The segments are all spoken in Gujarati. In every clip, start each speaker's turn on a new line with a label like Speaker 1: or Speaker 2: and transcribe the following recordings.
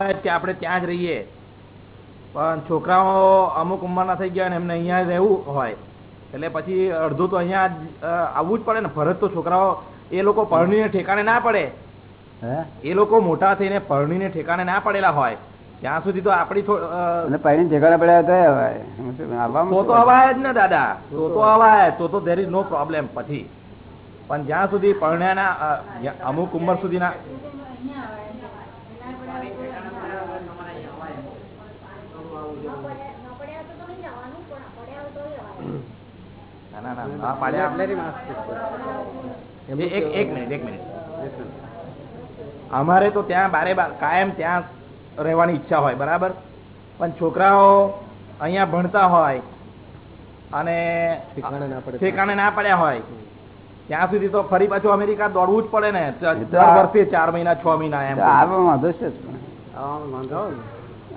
Speaker 1: કે આપણે ત્યાં જ રહીએ. પણ છોકરાઓ અમુક ઉંમરના થઈ ગયા ને એમને અહીંયા રહેવું હોય. એટલે પછી અડધું તો અહીંયા આવવું જ પડે ને. ફરજ તો છોકરાઓ એ લોકો પરણીને ઠેકાણે ના પડે. એ લોકો મોટા થઈને પરણીને ઠેકાણે ના પડેલા હોય. ત્યાં સુધી તો આપણી
Speaker 2: પરણી ઠેકાણા પડ્યા આવવામાં
Speaker 1: તો તો અવાય જ ને દાદા. તો તો અવાય. તો તો ધેર ઇઝ નો પ્રોબ્લેમ પછી. પણ જ્યાં સુધી પરણ્યાના અમુક ઉંમર સુધીના ના ના ના ના. પાડ્યા એ- એક એક મિનિટ એક મિનિટ. અમારે તો ત્યાં બારે બાર કાયમ ત્યાં રહેવાની ઈચ્છા હોય બરાબર? પણ છોકરાઓ અહીંયા ભણતા હોય અને ઠેકાણે ના પડ્યા હોય ત્યાં સુધી તો ફરી પાછું અમેરિકા દોડવું જ પડે ને. દર વર્ષે ચાર મહિના છ મહિના એમ
Speaker 2: વાંધો છે.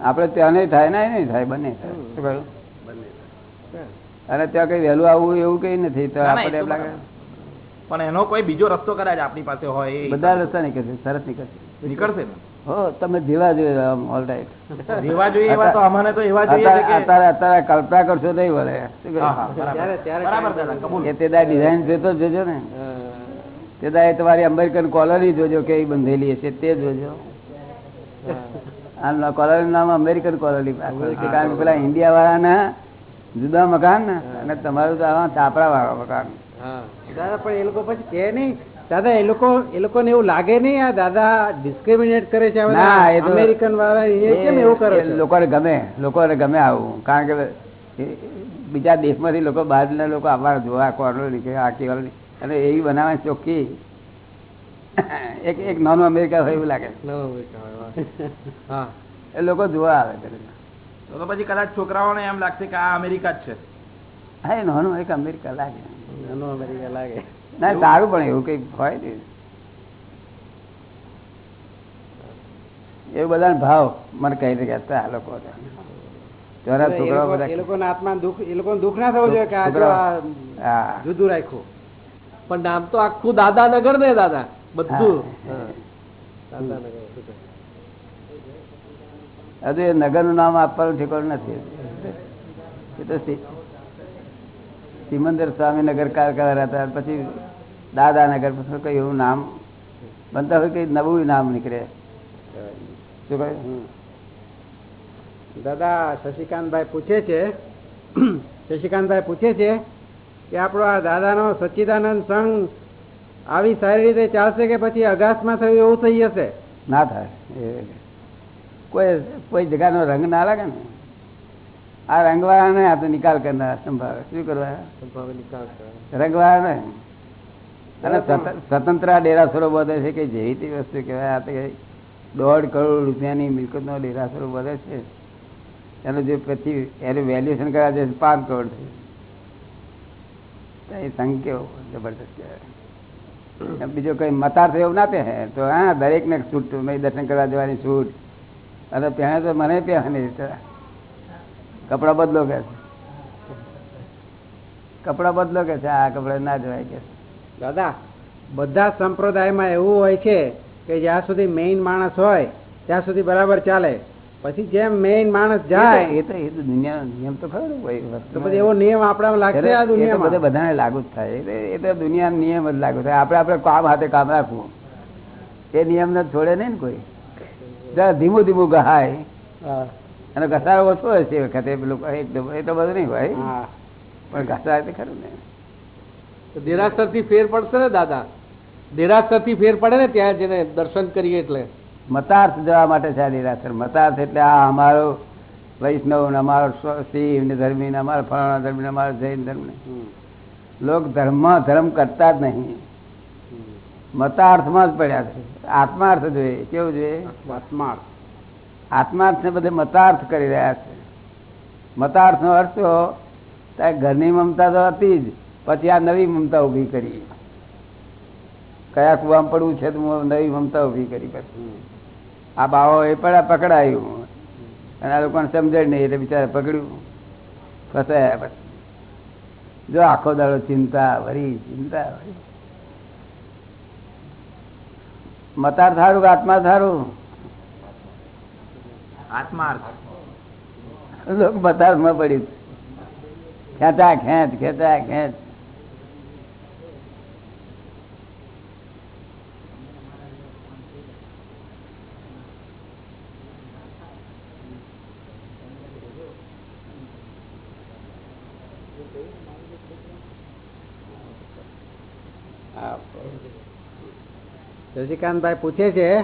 Speaker 2: આપણે ત્યાં નહીં થાય ને નહીં થાય બંને થાય. અને ત્યાં કઈ વહેલું આવવું એવું કઈ નથી તો
Speaker 1: એ
Speaker 2: આપણે એમ લાગે.
Speaker 1: પણ એનો કોઈ બીજો રસ્તો કદાચ આપણી પાસે હોય
Speaker 2: બધા રસ્તા નીકળશે સરસ નીકળશે.
Speaker 1: નીકળશે ને?
Speaker 2: હો તમે જેવા જોઈએ ઓલ રાઈટ
Speaker 1: જેવા જોઈએ એવા તો અમને તો એવા જોઈએ કે
Speaker 2: અત્યારે અત્યારે કલ્પના કરશો નહીં વળે.
Speaker 1: બરાબર.
Speaker 2: એ તે દા ડિઝાઇન જોતો જોજો ને. તે દા એ તમારી અમેરિકન કોલોની જોજો કેવી બંધેલી હશે તે જોજો. આ કોલોની નામ અમેરિકન કોલોની કારણ કે પેલા ઇન્ડિયા વાળાના જુદા મકાન ને અને તમારું તો આવા તાપડા વાળા મકાન.
Speaker 3: દાદા પણ એ લોકો પછી કે નહીં. દાદા એ લોકો એ લોકોને એવું લાગે નહીં આ દાદા ડિસ્ક્રિમિનેટ કરે છે આ બધા
Speaker 2: ના એ તો
Speaker 3: અમેરિકન વાળા એ કેમ એવું કરે
Speaker 2: લોકોને ગમે લોકોને ગમે આવું. કારણ કે બીજા દેશમાંથી લોકો બહારના લોકો આવવા જોવા કોર્નર કે આ કેવલ અને એવી બનાવવાની ચોખ્ખી એક એક નોન અમેરિકા હોય એવું લાગે.
Speaker 3: હા
Speaker 2: એ લોકો જોવા આવે છે.
Speaker 1: તો તો પછી કદાચ છોકરાઓને એમ લાગશે કે આ અમેરિકા જ છે.
Speaker 2: હા એ નાનું એક અમેરિકા લાગે.
Speaker 3: નાનું અમેરિકા લાગે.
Speaker 2: ના સારું પણ એવું કઈ હોય ને. એવું બધા ભાવ મને કહી રહ્યા હતા આ લોકો ચોરા
Speaker 3: એ
Speaker 2: છોકરાઓ
Speaker 3: લોકો-
Speaker 2: બધા
Speaker 3: એ લોકોના આત્મા દુઃખ એ લોકોને દુઃખ ના થવું જોઈએ કે આ જુદું રાખ્યું.
Speaker 4: પણ નામ તો આખું દાદાનગર ને દાદા બધું. દાદાનગર
Speaker 2: હજુ એ નગરનું નામ આપવાનું ઠેકાણું નથી. એ તો સિમંદર સ્વામી નગર કારકાર હતા પછી દાદાનગર પછી કઈ એવું નામ? બનતા હોય કઈ નવું નામ નીકળે? શું કહ્યું
Speaker 3: દાદા શશિકાંતભાઈ પૂછે છે શશિકાંતભાઈ પૂછે છે કે આપણો આ દાદાનો સચ્ચિદાનંદ સંઘ આવી સારી રીતે ચાલશે કે પછી અગાસમાં થયું એવું થઈ જશે
Speaker 2: ના થાય. એ કોઈ કોઈ જગાનો રંગ ના લાગે ને? આ રંગવાળા ને આ તો નિકાલ કરનાર સંભાવે. શું કરવા. રંગવાળા ને અને સ્વત- સ્વતંત્ર ડેરાસરો બધે છે કે જેવી તે વસ્તુ કહેવાય આ તો દોઢ કરોડ રૂપિયાની મિલકતનો ડેરાસરો બધે છે. એનું જે પછી એનું વેલ્યુએશન કરાવે છે પાંચ કરોડ છે. એ સંઘ કેવો જબરદસ્ત કહેવાય. બીજો કઈ મતાર્થ એવું ના પહેરે તો હા દરેકને છૂટ મેં દર્શન કરવા જવાની છૂટ. અને પહેરે તો મને પહેરવાની કપડા બદલો કે છે? કપડા બદલો કે છે? આ કપડા ના જવાય કે
Speaker 3: દાદા બધા સંપ્રદાયમાં એવું હોય છે કે જ્યાં સુધી મેઇન માણસ હોય ત્યાં સુધી બરાબર ચાલે. પછી જેમ મેઇન માણસ જાય
Speaker 2: એ તો એ તો દુનિયાનો નિયમ તો ખરો
Speaker 3: પછી એવો નિયમ આપણા લાગશે આ
Speaker 2: દુનિયા બધે બધાને લાગુ જ થાય. એ તો- એ તો દુનિયાનો નિયમ જ લાગુ થાય. આપણે આપણે કામ હાથે કામ રાખવું. એ નિયમ ને છોડે નહીં ને કોઈ. જરા ધીમું ધીમું ગહાય.
Speaker 3: હા.
Speaker 2: અને ઘસારો ઓછો હોય છે વખતે પેલું એકદમ એ તો બધું નહીં હોય.
Speaker 3: હા.
Speaker 2: પણ ઘસાય તો ખરું ને.
Speaker 4: દેરાસરથી ફેર પડશે ને દાદા? દેરાસરથી ફેર પડે ને ત્યાં જઈને દર્શન કરીએ એટલે?
Speaker 2: મતાર્થ જવા માટે છે આ નિરાશર મતાર્થ એટલે આ અમારો વૈષ્ણવ ને અમારો શિવ ને ધર્મી ને અમારો ફલાણા ધર્મી ને અમારો જૈન ધર્મ ને. લોક ધર્મ ધર્મ કરતા જ નહીં. મતાર્થમાં જ પડ્યા છે. આત્માર્થ જોઈએ કેવું જોઈએ?
Speaker 3: આત્માર્થ.
Speaker 2: આત્માર્થ ને બધે મતાર્થ કરી રહ્યા છે. મતાર્થ નો અર્થ તો ઘરની મમતા તો હતી જ પછી આ નવી મમતા ઊભી કરી. કયા કુવામાં પડવું છે તો હું નવી મમતા ઊભી કરી પછી. આ બાવો એ પણ પકડાયું. અને આ લોકોને સમજણ નહીં એટલે બિચારા પકડ્યું. ફસાયા પછી. જો આખો દાડો ચિંતા વરી ચિંતા વરી મતાર થારું કે આત્મા થારું
Speaker 1: આત્મા
Speaker 2: મતાર મતારમાં પડ્યું. ખેંચા ખેંચ ખેંચા ખેંચ.
Speaker 3: હા. શશિકાંતભાઈ પૂછે છે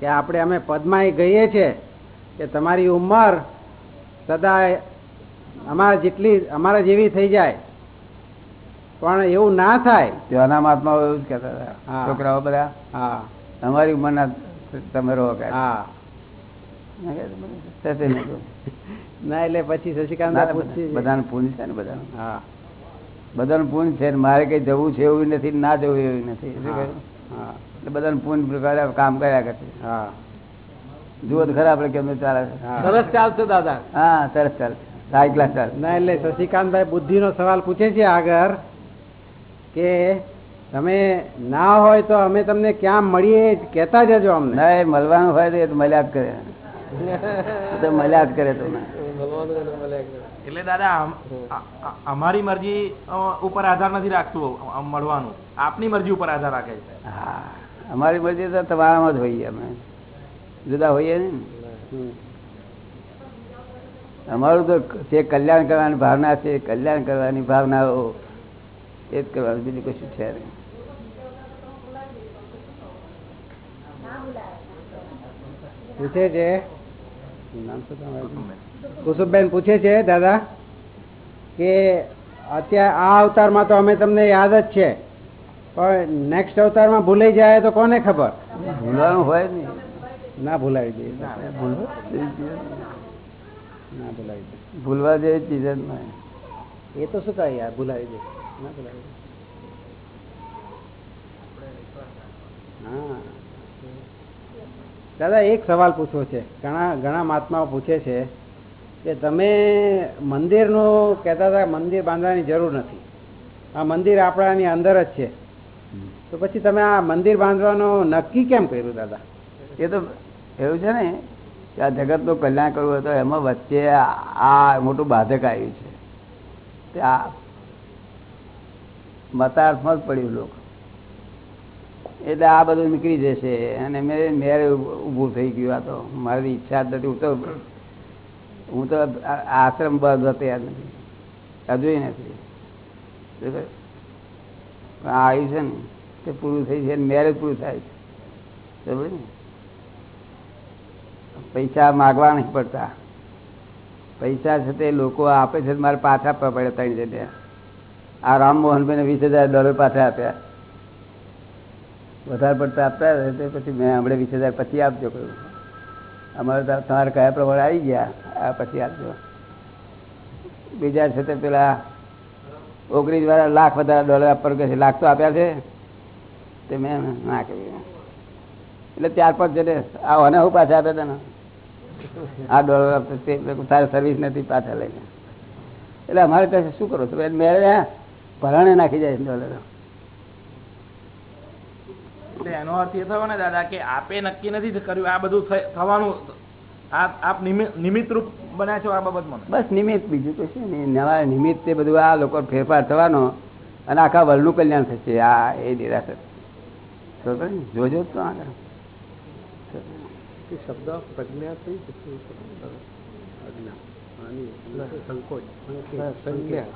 Speaker 3: કે આપણે અમે પદ્માય ગઈએ છે કે તમારી ઉંમર સદા અમારા જેટલી અમારા જેવી થઈ જાય. પણ એવું ના થાય.
Speaker 2: ત્યાંના મહાત્મા એવું જ કહેતા હતા. છોકરાઓ બધા
Speaker 3: હા.
Speaker 2: અમારી ઉંમરના તમે રહો
Speaker 3: હા. ના એટલે પછી શશિકાંત
Speaker 2: બધાને પૂન છે ને બધાનું?
Speaker 3: હા.
Speaker 2: બધાનું પૂન છે ને મારે કઈ જવું છે એવું નથી ના જવું એવું નથી. શું કહ્યું?
Speaker 3: હા.
Speaker 2: એટલે બધાનું પૂન પ્રકારે કામ કર્યા કરશે.
Speaker 3: હા.
Speaker 2: જુઓ ખરા આપણે કેમનું ચાલે
Speaker 4: સરસ ચાલશે દાદા.
Speaker 2: હા સરસ ચાલે સાઈ ક્લાસ ચાલે
Speaker 3: ના એટલે શશિકાંતભાઈ બુદ્ધિનો સવાલ પૂછે છે આગળ કે તમે ના હોય તો અમે તમને ક્યાં મળીએ કેતા જજો અમને.
Speaker 2: મળવાનું હોય તો એ તો મળ્યા જ કરે તો મળ્યા જ કરે તો.
Speaker 1: એટલે દાદા અમારી મરજી ઉપર આધાર નથી રાખતું મળવાનું. આપની મરજી ઉપર આધાર રાખે છે.
Speaker 2: અમારી મરજી તો તમારામાં જ હોઈએ અમે. જુદા હોઈએ ને? અમારું તો જે કલ્યાણ કરવાની ભાવના છે કલ્યાણ કરવાની ભાવનાઓ એ જ કરવાનું બીજું કશું છે નહીં.
Speaker 3: પૂછે છે? નામ શું તમારું? કુસુમબેન પૂછે છે દાદા કે અત્યારે આ અવતારમાં તો અમે તમને યાદ જ છે પણ નેક્સ્ટ અવતારમાં ભૂલાઈ જાય તો કોને ખબર?
Speaker 2: ભૂલવાનું હોય નહીં
Speaker 3: ના ભૂલાવી દઈએ. ના ભૂલાવી દે
Speaker 2: ભૂલવા જેવી ચીજ જ નહીં.
Speaker 3: એ તો શું કહે યાર ભૂલાવી દે ના ભૂલાવી દે હા. દાદા એક સવાલ પૂછવો છે. ઘણા ઘણા મહાત્માઓ પૂછે છે કે તમે મંદિરનું કહેતા હતા, મંદિર બાંધવાની જરૂર નથી. આ મંદિર આપણાની અંદર જ છે. તો પછી તમે આ મંદિર બાંધવાનું નક્કી કેમ કર્યું દાદા?
Speaker 2: એ તો એવું છે ને કે આ જગતનું કલ્યાણ કરવું તો એમાં વચ્ચે આ- આ મોટું બાધક આવ્યું છે. તે આ મતાર્થમાં જ પડ્યું લોકો. એટલે આ બધું નીકળી જશે. અને મેં મેરે ઊભું થઈ ગયું. આ તો મારી ઈચ્છા જ નથી. હું તો હું તો આશ્રમ બંધ તૈયાર નથી. હજુ નથી. પણ આવ્યું છે ને, તે પૂરું થઈ છે મેરેજ પૂરું થાય છે? પૈસા માગવા નહીં પડતા. પૈસા છે તે લોકો આપે છે મારે પાછા આપવા પડે ત્રણ જગ્યા. આ રામમોહનભાઈને વીસ હજાર ડોલર પાછા આપ્યા. વધારે પડતા આપતા તે પછી મેં હમણાં વીસ હજાર પછી આપજો કહ્યું અમારે તમારે કયા પ્રમાણે આવી ગયા? આ પછી આપજો બીજા છે તે પેલા ઓગણીસ વાળા લાખ વધારે ડોલર આપવાનું કહે છે. લાખ તો આપ્યા છે. તે મેં ના કહ્યું. એટલે ત્યાર પાંચ જણે આ અને હું પાછા આપ્યા હતા ને આ ડોલર આપતો તારે સર્વિસ નથી, પાછા લઈને. એટલે અમારે કહે શું કરો તો મેળવ્યા ભરાણે નાખી જાય ડોલર
Speaker 1: એટલે એનો અર્થ એ થયો ને દાદા કે આપે નક્કી નથી કર્યું આ બધું થવાનું આપ આપ નિમિત્ત રૂપ બન્યા છો આ બાબતમાં
Speaker 2: બસ નિમિત્ત બીજું કશું નહીં નવા નિમિત્તે બધું આ લોકો ફેરફાર થવાનો અને આખા વર્લ્ડનું કલ્યાણ થશે આ એ નિરાશર જોજો તો આગળ.
Speaker 4: શબ્દ પ્રજ્ઞા થઈ સંકોચ. સંજ્ઞા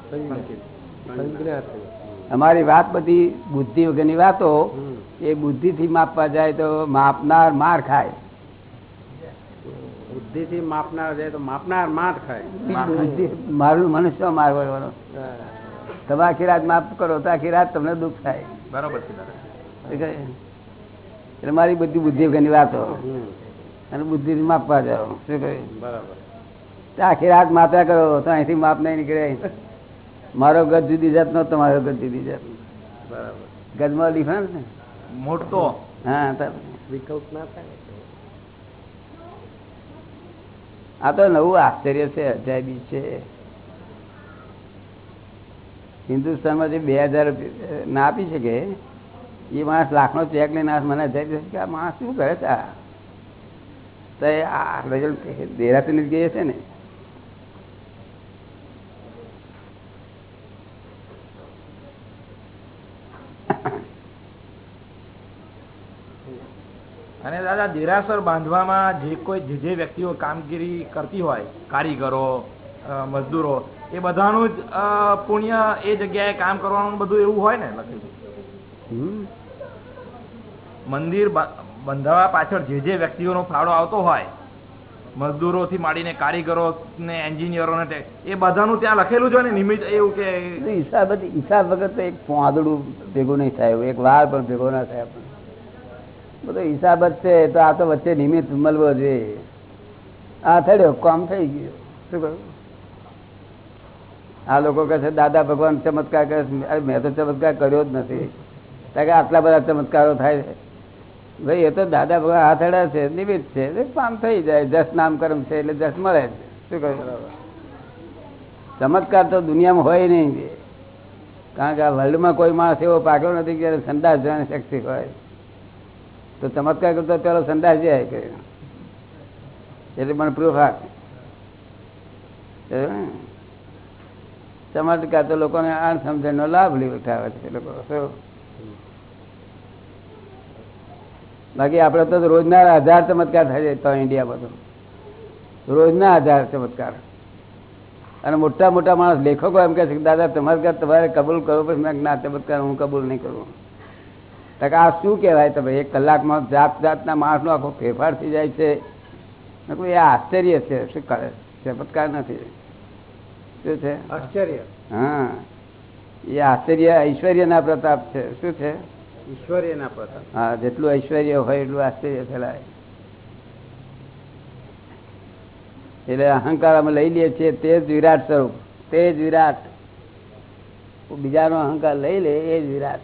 Speaker 4: સંજ્ઞા થઈ
Speaker 2: અમારી વાત બધી બુદ્ધિ વગરની વાતો
Speaker 4: એ
Speaker 2: એ બુદ્ધિથી માપવા જાય તો માપનાર માર ખાય.
Speaker 3: બુદ્ધિથી માપનાર જાય તો માપનાર માર ખાય.
Speaker 2: બુદ્ધિ મારું મનુષ્ય માર વળવાનો. તમે આખી રાત માફ કરો તો આખી રાત તમને દુઃખ થાય.
Speaker 1: બરોબર છે?
Speaker 2: એટલે મારી બધી બુદ્ધિ વગરની વાતો.
Speaker 3: અને
Speaker 2: અને બુદ્ધિથી માપવા જાઓ. શું કહ્યું
Speaker 3: બરાબર.
Speaker 2: આખી રાત માપ્યા કરો તો અહીંથી માપ નહીં નીકળે. મારો ગજ જુદી જાતનો તમારો ગજ જુદી જાત.
Speaker 3: બરાબર.
Speaker 2: ગજમાં ડિફરન્સ ને
Speaker 1: મોટો?
Speaker 2: હા
Speaker 4: વિકલ્પ ના થાય.
Speaker 2: આ તો નવું આશ્ચર્ય છે અજાયબી છે. હિન્દુસ્તાનમાં જે બે હજાર ના આપી શકે એ માણસ લાખનો ચેક લઈને આ મને અજાયબી છે કે આ માણસ શું કરે છે આ? તો એ આ રિઝલ્ટ દેરાસરની જ ગઈ છે ને
Speaker 1: અને દાદા દેરાસર બાંધવામાં જે કોઈ જે જે વ્યક્તિઓ કામગીરી કરતી હોય કારીગરો મજદૂરો એ બધાનું જ પુણ્ય એ જગ્યાએ કામ કરવાનું બધું એવું હોય ને લખેલું મંદિર બંધાવા પાછળ જે જે વ્યક્તિઓનો ફાળો આવતો હોય મજદૂરોથી માંડીને કારીગરો ને એન્જિનિયરો ને એ બધાનું ત્યાં લખેલું છે ને નિમિત્ત એવું કે
Speaker 2: હિસાબ હિસાબ વગર તો એક પાંદડું ભેગું નહીં થાય એક વાર પણ ભેગો ના થાય. બધો હિસાબ જ છે, તો આ તો વચ્ચે નિમિત્ત મળવો જોઈએ. આ થયો કામ થઈ ગયું. શું કહ્યું? આ લોકો કહે છે, દાદા ભગવાન ચમત્કાર કરે છે. અરે, મેં તો ચમત્કાર કર્યો જ નથી. કારણ કે આટલા બધા ચમત્કારો થાય છે. ભાઈ, એ તો દાદા ભગવાન હાથડા છે, નિમિત્ત છે. કામ થઈ જાય. જસ નામ કર્મ છે, એટલે જસ મળે છે. શું કહ્યું? ચમત્કાર તો દુનિયામાં હોય નહીં. કારણ કે આ વર્લ્ડમાં કોઈ માણસ એવો પાક્યો નથી કે સંદાસ જવાની શક્તિ હોય. તો ચમત્કાર કરતો પેલો સંદાસ જાય કે. એટલે મને પ્રૂફ આપ. ચમત્કાર તો લોકોને આ સમજણનો લાભ ઉઠાવે છે લોકો. બાકી આપણે તો રોજના હજાર ચમત્કાર થાય છે તો ઇન્ડિયામાં તો રોજના હજાર ચમત્કાર. અને મોટા મોટા માણસ લેખકો એમ કહે છે કે, દાદા ચમત્કાર તમારે કબૂલ કરો પછી ના, ચમત્કાર હું કબૂલ નહીં કરું. તો આ શું કહેવાય તમે એક કલાકમાં જાત જાતના માણસનો આખો ફેરફાર થઈ જાય છે. એ આશ્ચર્ય છે શું કરે ચમત્કાર નથી. શું છે?
Speaker 3: આશ્ચર્ય?
Speaker 2: હા. એ આશ્ચર્ય ઐશ્વર્યના પ્રતાપ છે. શું છે?
Speaker 3: ઐશ્વર્યના પ્રતાપ.
Speaker 2: હા જેટલું ઐશ્વર્ય હોય એટલું આશ્ચર્ય ફેલાય. એટલે અહંકાર અમે લઈ લઈએ છીએ તે જ વિરાટ સ્વરૂપ તે જ વિરાટ. બીજાનો અહંકાર લઈ લે એ જ વિરાટ.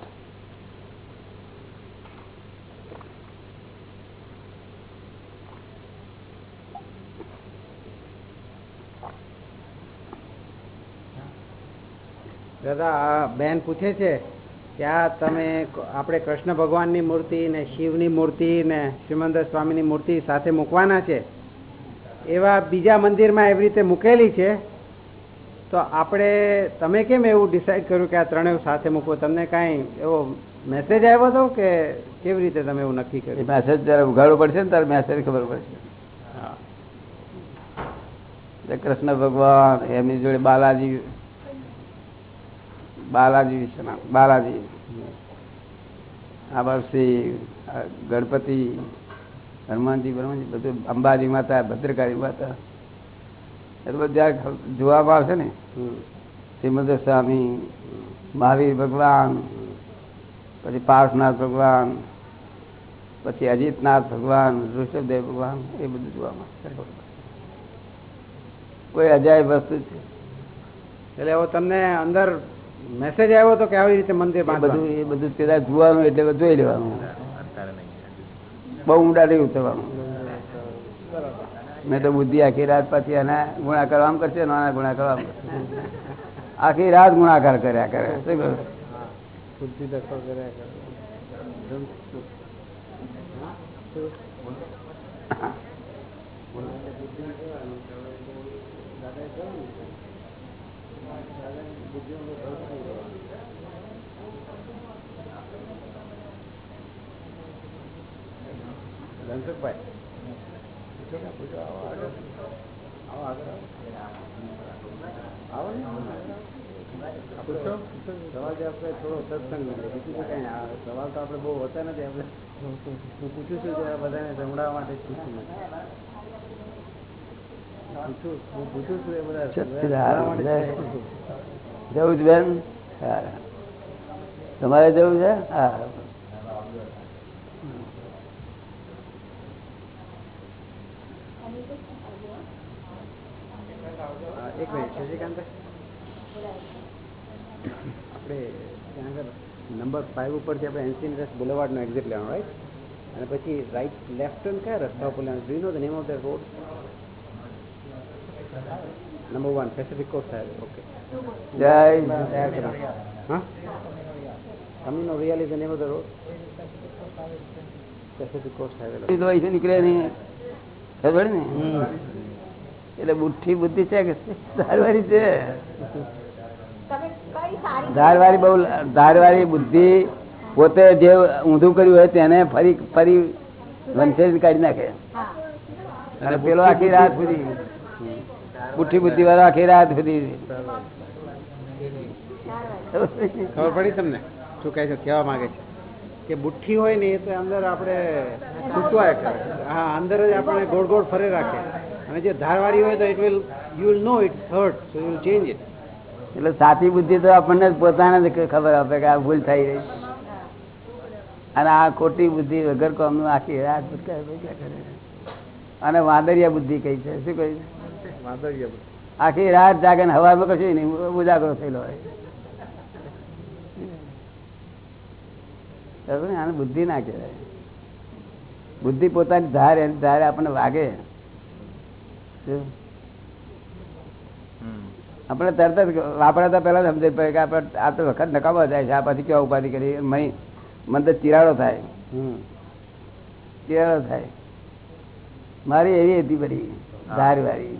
Speaker 3: દાદા આ બેન પૂછે છે કે આ તમે આપણે કૃષ્ણ ભગવાનની મૂર્તિ ને શિવની મૂર્તિ ને શ્રીમંદર સ્વામીની મૂર્તિ સાથે મૂકવાના છે. એવા બીજા મંદિરમાં એવી રીતે મૂકેલી છે. તો આપણે તમે કેમ એવું ડિસાઈડ કર્યું કે આ ત્રણેય સાથે મૂકવો? તમને કાંઈ એવો મેસેજ આવ્યો હતો કે કેવી રીતે તમે એવું નક્કી કર્યું?
Speaker 2: મેસેજ જયારે ઉઘાડવો પડશે ને ત્યારે મેસેજ ખબર પડશે.
Speaker 3: હા.
Speaker 2: કૃષ્ણ ભગવાન એમની જોડે બાલાજી બાલાજી વિશ્વનાથ બાલાજી. આ વર્ષી ગણપતિ હનુમાનજી બનવાજી બધું અંબાજી માતા ભદ્રકાળી માતા એ તો બધું જયારે જોવામાં આવશે ને. શ્રીમદ સ્વામી મહાવીર ભગવાન પછી પાર્શનાથ ભગવાન પછી અજીતનાથ ભગવાન ઋષભદેવ ભગવાન એ બધું જોવામાં આવશે. કોઈ અજાય વસ્તુ છે.
Speaker 3: એટલે હવે તમને અંદર મેસેજ આવ્યો હતો કે આવી રીતે મંદિર
Speaker 2: એ બધું
Speaker 3: બાંધવાનું
Speaker 2: એ બધું પેલા જોવાનું એટલે જોઈ લેવાનું. બહુ ઊંડા નહીં ઉતરવાનું. મેં તો બુદ્ધિ આખી રાત પછી એના ગુણાકાર આમ કરશે ને આના ગુણાકાર આમ કરશે. આખી રાત ગુણાકાર કર્યા કરે. શું કહ્યું?
Speaker 3: બુદ્ધિ દખલ કર્યા કરે. ધનસુખભાઈ પૂછો ને, પૂછો, આવો આગળ. આવો આગળ આવો. આવો ને પૂછો સવાલ જવાબ તો થોડો સત્સંગ મળે બીજું તો કઈ સવાલ તો આપણે બહુ હોતા નથી. આપણે હું પૂછું છું જરા બધાને સંભળાવવા માટે પૂછું. હું પૂછું છું એ બધા જવું જ છું.
Speaker 2: બેન. તમારે જવું છે? હા
Speaker 3: હા, એક મિનિટ શશિકાંતભાઈ આપણે ત્યાં આગળ નંબર ફાઇવ ઉપરથી આપણે એનસી રસ બુલેવાર્ડનો એક્ઝિટ લેવાનો રાઈટ અને પછી રાઈટ લેફ્ટ ટર્ન કયા રસ્તા ઉપર લેવાનું? Do know the name of the road number one Pacific coast સાહેબ ઓકે
Speaker 2: જય
Speaker 3: હા? Coming real is the name of the road Pacific coast highway
Speaker 2: તો અહીંથી નીકળે નહીં. ખબર ને? એટલે બુઠ્ઠી બુદ્ધિ છે કે ધારવાળી છે. ધારવાળી બહુ ધારવાળી બુદ્ધિ પોતે જે ઊંધું કર્યું હોય તેને ફરી ફરી વંચે કાઢી નાખે. અને પેલો આખી રાત સુધી બુઠ્ઠી બુદ્ધિ વાળો આખી રાત સુધી.
Speaker 3: ખબર પડી તમને? શું કહે છે કહેવા માંગે છે? કે બુઠ્ઠી હોય ને એ તો અંદર આપણે સૂચવાય કરે હા અંદર જ આપણે ગોળ ગોળ ફરે રાખે. અને જે ધારવાળી હોય તો it will you will know it hurt so you will change it
Speaker 2: એટલે સાચી બુદ્ધિ તો આપણને જ પોતાને જ ખબર આપે કે આ ભૂલ થઈ રહી અને આ ખોટી બુદ્ધિ વગર કોમનું આખી ભટકાય કરે અને વાંદરિયા બુદ્ધિ કઈ છે શું કહ્યું આખી રાત જાગે ને હવામાં કશું નહીં ઉજાગરો થયેલો હોય. ને? આને બુદ્ધિ ના કહેવાય. બુદ્ધિ પોતાની ધાર એની ધારે આપણને વાગે? આપણે તરત જ વાપરાતા પહેલા જ સમજાય પડે કે આપણે આ તો વખત નકામો જાય છે આ પછી કેવા ઉપાધિ કરી? મહી મને તો ચિરાડો થાય. ચિરાડો થાય. મારી એવી હતી બધી ધારવાળી.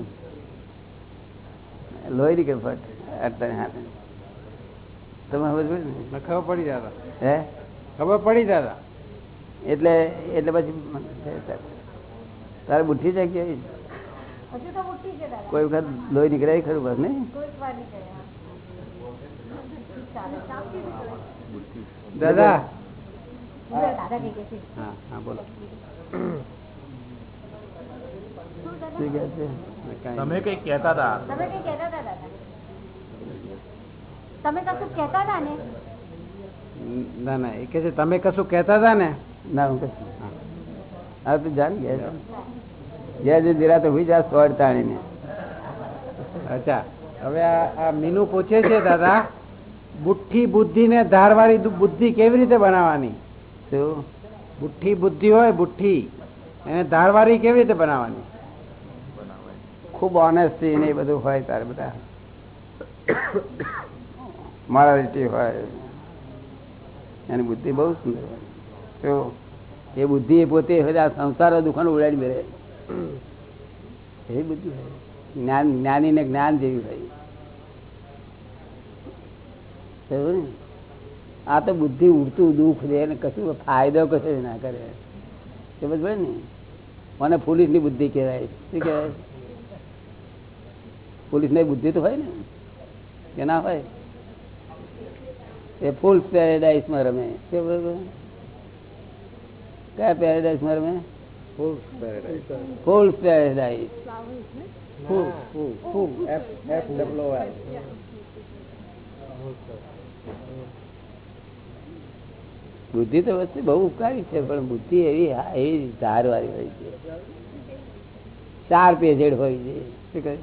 Speaker 2: લોહી ની કે ફટ અડતાની હાથે. તમે સમજ ને?
Speaker 3: ખબર પડી જતા
Speaker 2: હે?
Speaker 3: ખબર પડી જતા
Speaker 2: એટલે એટલે પછી તારે બુઠ્ઠી છે કોઈ વખત લોહી નીકળે ખરું બસ નહીં
Speaker 5: કોઈક વાર નીકળે હા. ચાલે ચાલતી જ હોય.
Speaker 3: દાદા
Speaker 5: જુઓ, દાદા કઈ કહે છે
Speaker 3: હા હા બોલો
Speaker 5: શું દાદા?
Speaker 2: શું કહે છે
Speaker 3: કાંઈ
Speaker 1: તમે કઈ કહેતા હતા
Speaker 5: તમે કઈ કહેતા હતા દાદા તમે કશું કહેતા હતા ને
Speaker 3: નહીં. ના ના એ કહે છે તમે કશું કહેતા હતા ને
Speaker 2: ના હું કશું હા તું જાણ ગયા જ્યાં જે જરા તો હુઈ જા સોળ તાણીને.
Speaker 3: અચ્છા હવે આ મીનુ પૂછે છે દાદા બુઠ્ઠી બુદ્ધિ ને ધારવાળી બુદ્ધિ કેવી રીતે બનાવવાની?
Speaker 2: શું?
Speaker 3: બુઠ્ઠી બુદ્ધિ હોય બુઠ્ઠી એને ધારવાળી કેવી રીતે બનાવવાની?
Speaker 2: ખૂબ ઓનેસ્ટી ને એ બધું હોય તારે બધા. મોરાલિટી હોય. એની બુદ્ધિ બહુ સુંદર હોય. શું? એ બુદ્ધિ એ પોતે સંસારો દુકાન ઉડાડી મેળે એવી બધું જ્ઞાન જ્ઞાની ને જ્ઞાન જેવી ભાઈ ને? આ તો બુદ્ધિ ઉડતું દુઃખ દે ને કશું ફાયદો કશો ના કરે. એ બધું ને? મને પોલીસની બુદ્ધિ કહેવાય. શું કહેવાય? પોલીસની બુદ્ધિ તો હોય ને? કે ના હોય? એ ફૂલ પેરેડાઇઝમાં રમે. કે બરોબર? કયા પેરેડાઇઝમાં રમે?
Speaker 3: એફ ડબલ્યુ એલ
Speaker 2: બુદ્ધિ તો વસ્તુ બહુ ઉપકારી છે પણ બુદ્ધિ એવી એવી ધાર ધારવાળી હોય છે. ચાર પેજેડ હોય છે. શું કહે?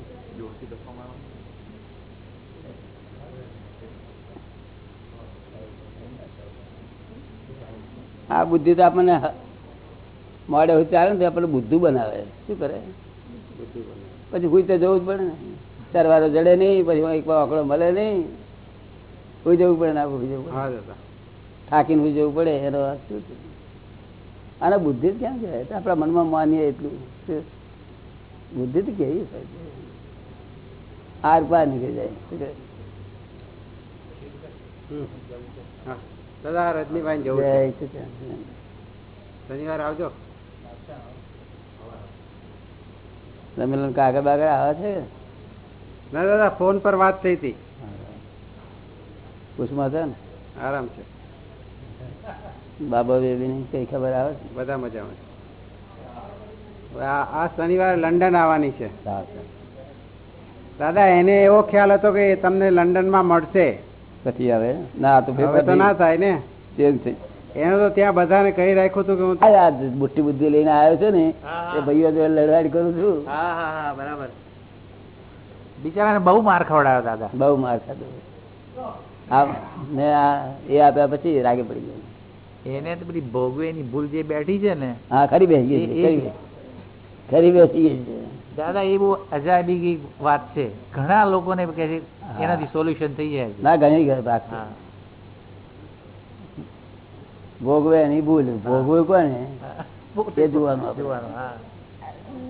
Speaker 2: આ બુદ્ધિ તો આપણને મોડે હોય ચાલે ને આપણને બુદ્ધું બનાવે. શું કરે? પછી હુઈ તો જવું જ પડે ને. સરવારો જડે નહીં પછી એક આંકડો મળે નહીં. હુઈ જવું પડે ના હુઈ જવું થાકીને હુઈ જવું પડે એનો અર્થ શું અને બુદ્ધિ ક્યાં કહેવાય? આપણા મનમાં માનીએ એટલું. બુદ્ધિ તો કેવી આર પાર નીકળી જાય. શું કહે?
Speaker 3: દાદા રજનીભાઈ જવું શનિવાર આવજો.
Speaker 2: સંમેલન કાગળ બાગળ આવે છે
Speaker 3: ના દાદા ફોન પર વાત થઈ હતી.
Speaker 2: કુસુમા છે ને?
Speaker 3: આરામ છે.
Speaker 2: બાબા બેબીની કઈ ખબર આવે છે?
Speaker 3: બધા મજામાં આ શનિવારે લંડન આવવાની છે. દાદા એને એવો ખ્યાલ હતો કે તમને લંડનમાં મળશે.
Speaker 2: પછી આવે. ના તો
Speaker 3: તો ના થાય ને.
Speaker 2: ચેન્જ થઈ
Speaker 3: એને તો ત્યાં બધાને કહી રાખ્યું હતું કે હું
Speaker 2: આ બુટ્ટી બુદ્ધિ લઈને આવ્યો છે ને એ ભાઈઓ જોડે લડવાડ કરું છું.
Speaker 1: હા હા હા બરાબર. બિચારાને બહુ માર ખવડાવ્યો દાદા.
Speaker 2: બહુ માર ખાધો. આ ને આ એ આપ્યા પછી રાગે પડી ગયો.
Speaker 1: એને તો બધી ભોગવેની ભૂલ જે બેઠી છે ને
Speaker 2: હા ખરી બેસી ગઈ છે, ખરી બેસી. ગઈ છે.
Speaker 1: દાદા એ બહુ અજાયબી વાત છે. ઘણા લોકોને કહે છે એનાથી સોલ્યુશન થઈ જાય
Speaker 2: ના ઘણી વાત છે. ભોગવે એની ભૂલ. ભોગવે કોને? તે જોવાનું.
Speaker 1: જોવાનું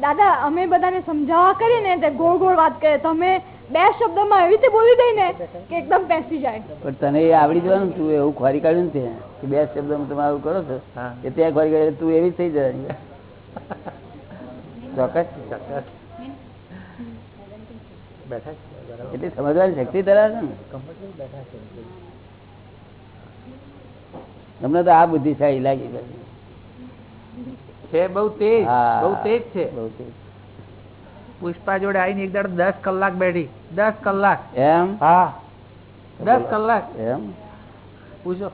Speaker 6: દાદા અમે બધાને સમજાવવા કરીએ ને તે ગોળ ગોળ વાત કરે. તમે બે શબ્દમાં એવી રીતે બોલી દઈ ને કે એકદમ બેસી જાય.
Speaker 2: પણ તને એ આવડી જવાનું તું એવું ખોરી કાઢ્યું ને તે કે બે શબ્દમાં તમે આવું કરો છો
Speaker 7: કે
Speaker 2: એ ત્યાં ખોરી કાઢે તું એવી થઈ જાય ચોક્કસ.
Speaker 7: બેઠા
Speaker 2: એટલે સમજવાની શક્તિ ધરાવે છે ને.
Speaker 7: કમ્પ્લીટ બેઠા છે.
Speaker 2: તમને તો આ બુદ્ધિશાળી લાગી
Speaker 7: છે બહુ તેજ બહુ તેજ છે.
Speaker 2: બહુ તેજ.
Speaker 7: પુષ્પા જોડે આવીને એક દાડો દસ કલાક બેઠી. દસ કલાક.
Speaker 2: એમ?
Speaker 7: હા. દસ કલાક.
Speaker 2: એમ?
Speaker 7: પૂછો.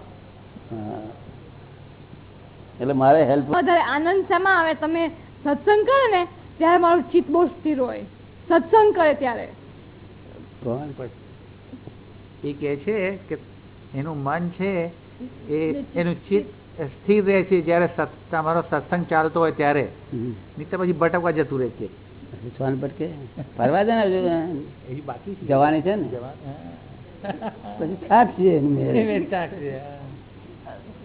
Speaker 2: એટલે મારે હેલ્પ
Speaker 6: વધારે આનંદ શેમાં આવે? તમે સત્સંગ કરે ને ત્યારે મારું ચિત્ત બહુ સ્થિર હોય. સત્સંગ કરે ત્યારે.
Speaker 7: એ કે છે કે એનું મન છે એ એનું ચિત્ત સ્થિર રહે છે જ્યારે તમારો સત્સંગ ચાલતો હોય ત્યારે. નહીં પછી ભટકવા જતું રહે છે.
Speaker 2: પટકે ફરવા દે ને
Speaker 7: બાકી
Speaker 2: જવાની છે ને? પછી થાક છે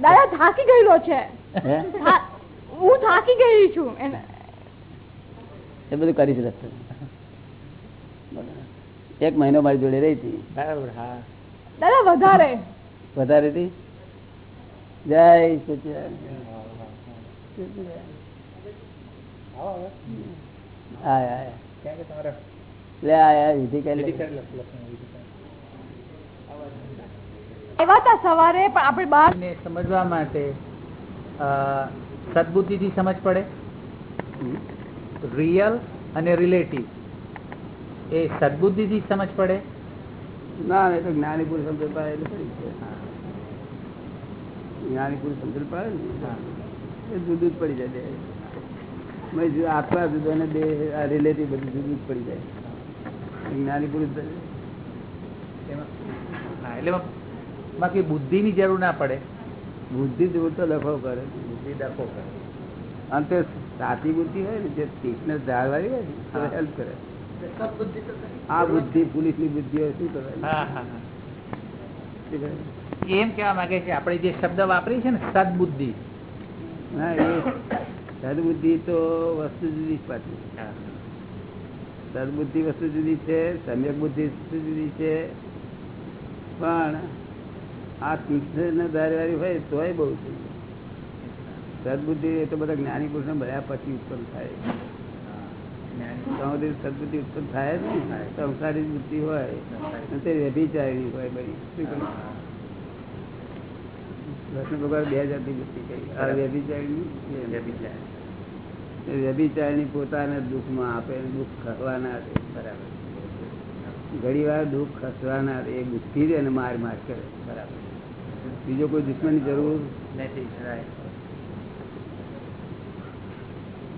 Speaker 6: દાદા થાકી ગયેલો છે.
Speaker 2: હું?
Speaker 6: થાકી ગયેલી છું. એને-
Speaker 2: એ બધું કરીશ રસ્તે. એક મહિનો મારી જોડે રહી હતી.
Speaker 7: બરાબર હા.
Speaker 6: દાદા વધારે.
Speaker 2: વધારે હતી? જય
Speaker 6: સવારે પણ આપણે બહાર
Speaker 7: ને સમજવા માટે અ, સદબુદ્ધિથી સમજ પડે? રિયલ અને રિલેટિવ એ સદબુદ્ધિ થી સમજ પડે?
Speaker 2: ના ના, એ તો જ્ઞાની પુરુષ સમજ પડે એટલે પડી જાય. જ્ઞાની પુરુષ સમજણ પડે ને? એ જુદું જ પડી જાય દેહ. મેં જો આત્મા જુદો અને દેહ આ રિલેટિવ બધું જુદું જ પડી જાય. જ્ઞાની પુરુષ
Speaker 7: એટલે બાકી બાકી બુદ્ધિની જરૂર ના પડે.
Speaker 2: બુદ્ધિ જરૂર તો લખો કરે.
Speaker 7: બુદ્ધિ ડખો કરે.
Speaker 2: અને તે સાચી બુદ્ધિ હોય ને જે તીક્ષ્ણ ધારવાળી હોય ને હેલ્પ કરે. આ બુદ્ધિ પોલીસની બુદ્ધિ હોય શું કરે?
Speaker 7: હા હા હા.
Speaker 2: શું કરે?
Speaker 7: એમ કેવા માંગે છે આપણે જે શબ્દ વાપરી છે ને સદબુદ્ધિ.
Speaker 2: એ સદબુદ્ધિ તો વસ્તુ જુદી જ પાછી. સદબુદ્ધિ વસ્તુ જુદી છે સમ્યક બુદ્ધિ વસ્તુ જુદી છે પણ આ તીક્ષ્ણ ધારવાળી હોય તોય બહુ છે સદબુદ્ધિ એ તો બધા જ્ઞાની પુરુષને ભર્યા પછી ઉત્પન્ન થાય. સુધી સદબુદ્ધિ ઉત્પન્ન થાય જ સંસારી બુદ્ધિ હોય તે વ્યભિચારી હોય બધી? કૃષ્ણ ભગવાન બે જાતની બુદ્ધિ કહી આ વ્યભિચારી. એ વ્યભિચારીની પોતાને દુઃખમાં આપે દુઃખ ખસવાના છે બરાબર. ઘણી વાર દુઃખ ખસવાના એ બુદ્ધિ જ એને માર માર કરે. બરાબર. બીજો કોઈ દુશ્મનની જરૂર
Speaker 7: નથી.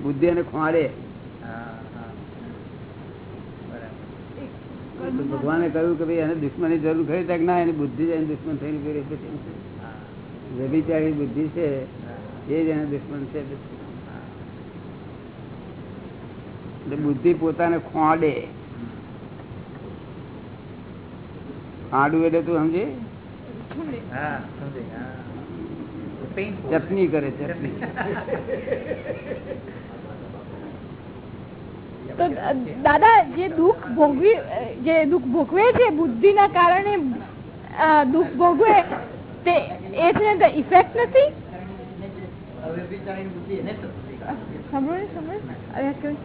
Speaker 2: બુદ્ધિ એને ખોડે
Speaker 7: હા હા બરાબર
Speaker 2: તો ભગવાને કહ્યું કે ભાઈ એને દુશ્મનની જરૂર ખરી તક ના એની બુદ્ધિ જ એની દુશ્મન થઈને છે. વ્યભિચારી બુદ્ધિ છે એ જ એને દુશ્મન છે. એટલે બુદ્ધિ પોતાને ખોડે. ખાડું એટલે તું સમજી? ચટણી કરે ચટણી.
Speaker 6: તો દાદા જે દુઃખ ભોગવી જે દુઃખ ભોગવે છે બુદ્ધિના કારણે દુઃખ ભોગવે તે એ છે ને ઇફેક્ટ નથી સાંભળો ને સાંભળો ને.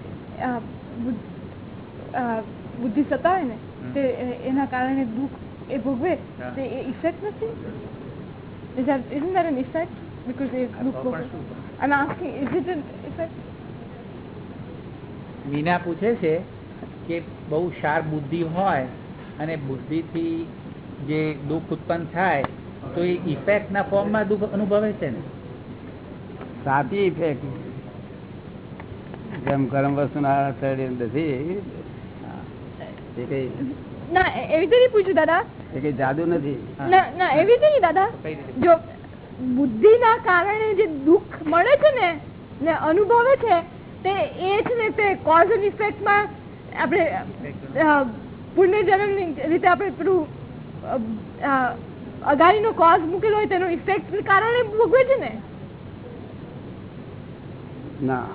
Speaker 6: બુદ્ધ- બુદ્ધિ સતાવે ને તે એના કારણે દુઃખ એ ભોગવે તે એ ઇફેક્ટ નથી is there an effect? Because એ દુઃખ ભોગવે. અને આખી ઇઝ ઇટ effect?
Speaker 7: મીના પૂછે છે કે બહુ શાર્પ બુદ્ધિ હોય અને બુદ્ધિથી જે દુઃખ ઉત્પન્ન થાય તો એ ઇફેક્ટના ફોર્મમાં દુઃખ અનુભવે છે ને?
Speaker 2: સાચી ઇફેક્ટ જેમ ગરમ વસ્તુ ના શરીર નથી. એ કઈ
Speaker 6: ના એવી રીતે નહીં પૂછ્યું દાદા.
Speaker 2: એ કઈ જાદુ નથી.
Speaker 6: ના ના એવી રીતે નહીં દાદા.
Speaker 7: જો બુદ્ધિ
Speaker 6: જો બુદ્ધિના કારણે જે દુઃખ મળે છે ને ને અનુભવે છે તે એ છે ને તે કોઝ એન્ડ ઇફેક્ટમાં આપણે અ, પુણ્ય જન્મની રીતે આપણે પેલું અગાડીનો કોઝ મૂકેલો હોય તેનો ઇફેક્ટ કારણે ભોગવે છે ને?
Speaker 2: ના.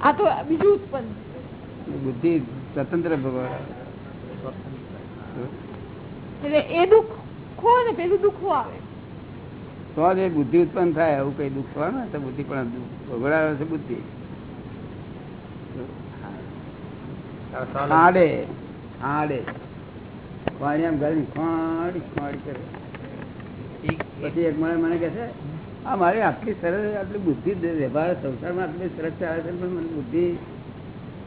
Speaker 6: આ તો બીજું ઉત્પન્ન.
Speaker 2: બુદ્ધિ સ્વતંત્ર ભગવાન
Speaker 6: એટલે એ દુઃખ ખો ને પેલું દુઃખો આવે.
Speaker 2: તો જ બુદ્ધિ ઉત્પન્ન થાય, આવું કઈ દુઃખ થવાનું તો બુદ્ધિ પણ ભગવાડે છે બુદ્ધિ. ખાડે ખાડે. પાણી આમ ઘરની ખોડી ખોડી કરે. પછી એક મને મને કહે છે, આ મારી આટલી સરસ, આટલી બુદ્ધિ વ્યવહાર, સંસારમાં આટલી સરસ ચાલે છે, પણ મને બુદ્ધિ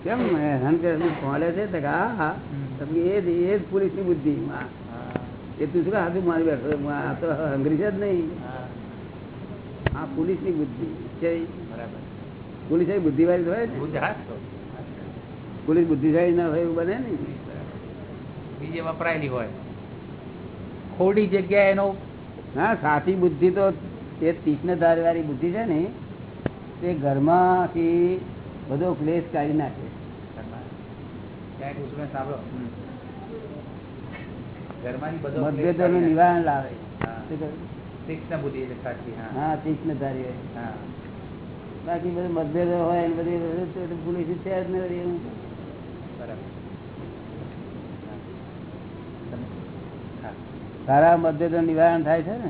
Speaker 2: કેમ હેરાન કરે? છે છે? તો કે, હા એ જ એ જ પોલીસની બુદ્ધિ. એ તું શું હાથું મારી બેઠો, આ તો હંગરી છે જ નહીં. આ પોલીસની બુદ્ધિ છે. પોલીસ બુદ્ધિવાળી હોય પોલીસ બુદ્ધિશાળી ના હોય એવું બને ને.
Speaker 7: બીજે વપરાયેલી હોય. ખોડી જગ્યા એનો
Speaker 2: હા સાચી બુદ્ધિ તો એ તીક્ષ્ણ ધાર વાળી બુદ્ધિ છે ને તે ઘરમાંથી બધો ક્લેશ કાઢી નાખે.
Speaker 7: સાંભળો. ઘરમાંથી
Speaker 2: નિવારણ લાવે?
Speaker 7: તીક્ષ્ણ બુદ્ધિ એટલે સાચી હા.
Speaker 2: હા તીક્ષ્ણ ધારી હોય.
Speaker 7: હા.
Speaker 2: બાકી બધું મતભેદ હોય ને બધી પોલીસ છે જ ને એવું. સારા મતભેદો નિવારણ થાય છે ને?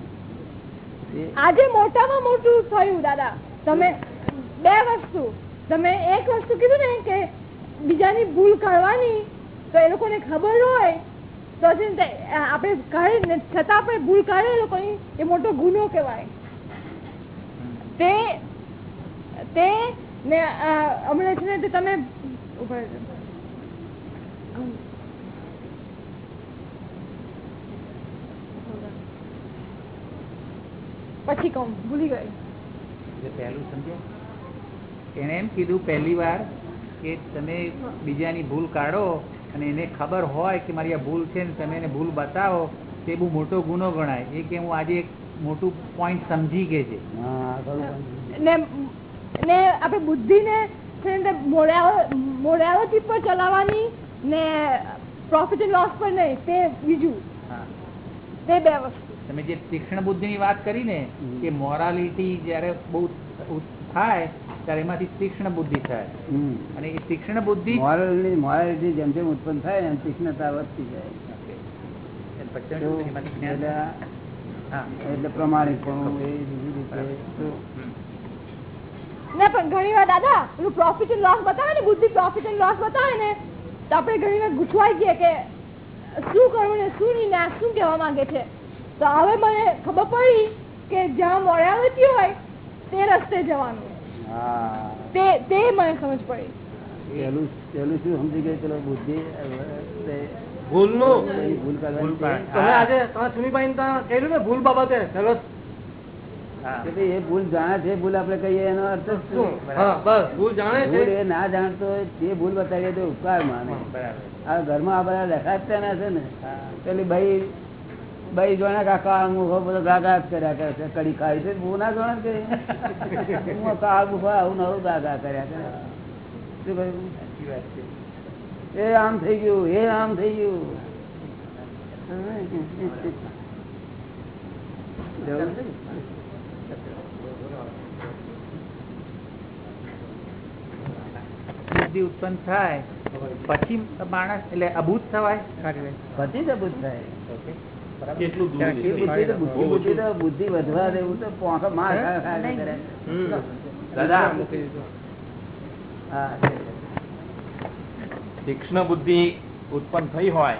Speaker 6: આજે મોટામાં મોટું થયું દાદા. તમે બે વસ્તુ. તમે એક વસ્તુ કીધું ને કે બીજાની ભૂલ કરવાની તો એ લોકોને ખબર હોય તો આપણે કાઢી છતાં આપણે ભૂલ કરે લોકોની, એ મોટો ગુનો કહેવાય. તે તે ને હમણાં છે ને તમે પછી કહું, ભૂલી ગઈ.
Speaker 7: પહેલું સમજો. એને એમ કીધું પહેલી વાર કે તમે બીજાની ભૂલ કાઢો અને એને ખબર હોય કે મારી આ ભૂલ છે ને તમે એને ભૂલ બતાવો તે બહુ મોટો ગુનો ગણાય. એ કે હું આજે એક મોટું પોઈન્ટ સમજી ગઈ છે.
Speaker 6: ને ને આપણે બુદ્ધિને મોડાવ- પર ચલાવવાની ને પ્રોફિટ એન્ડ લોસ પર નહીં તે બીજું.
Speaker 7: હા.
Speaker 6: તે બે વસ્તુ.
Speaker 7: તમે જે તીક્ષ્ણ બુદ્ધિની વાત કરી ને કે મોરાલિટી જ્યારે બહુ થાય ત્યારે એમાંથી તીક્ષ્ણ બુદ્ધિ થાય. અને એ તીક્ષ્ણ બુદ્ધિ
Speaker 2: મોરાલિટી મોરાલિટી જેમ જેમ ઉત્પન્ન થાય ને એમ તીક્ષ્ણતા વધતી જાય. એટલે પ્રમાણિક પણ એ બીજી રીતે તો
Speaker 6: પણ ઘણી વાર દાદા પેલું પ્રોફિટ એન્ડ લોસ બતાવે ને બુદ્ધિ પ્રોફિટ એન્ડ લોસ બતાવે ને તો આપણે ઘણી વાર ગૂંચવાઈ ગયા કે શું કરવું ને શું નહીં ને શું કહેવા માંગે છે. તો હવે મને ખબર પડી કે જ્યાં મોડાવતી હોય તે રસ્તે જવાનું. તે તે મને સમજ પડી.
Speaker 2: પેલું પેલું શું સમજી ગઈ પેલો બુદ્ધિ તે
Speaker 4: ભૂલનું.
Speaker 2: એની ભૂલ કરવાની
Speaker 7: ભૂલ
Speaker 4: તમે આજે તમે સુનીભાઈ કહ્યું ને ભૂલ બાબતે. ચલો.
Speaker 7: હા.
Speaker 2: એ ભૂલ જાણે છે ભૂલ આપણે કહીએ એનો અર્થ જ
Speaker 4: શું? બસ ભૂલ જાણે
Speaker 2: ભૂલ
Speaker 4: છે
Speaker 2: એ ના જાણતો તે ભૂલ બતાવીએ તો ઉપકાર માને. આ ઘરમાં આ બધા લખાતા ના છે ને. પેલી ભાઈ ભાઈ જોણે કાકા મુખો બધો ગાગા કર્યા કરે છે. કડી ખાઈ છે. હું ના જોણે કે? હું કાળ મુખો આવું નવું ગાગા કર્યા કરે. શું કહ્યું? એ આમ થઈ ગયું એ આમ થઈ ગયું.
Speaker 7: બુદ્ધિ ઉત્પન્ન થાય પછી માણસ એટલે અભૂત થવાય.
Speaker 2: પછી જ અભૂત થાય. બુદ્ધિ વધવા દેવું તો પોંખ માર
Speaker 7: દાદા.
Speaker 1: તીક્ષ્ણ બુદ્ધિ ઉત્પન્ન થઈ હોય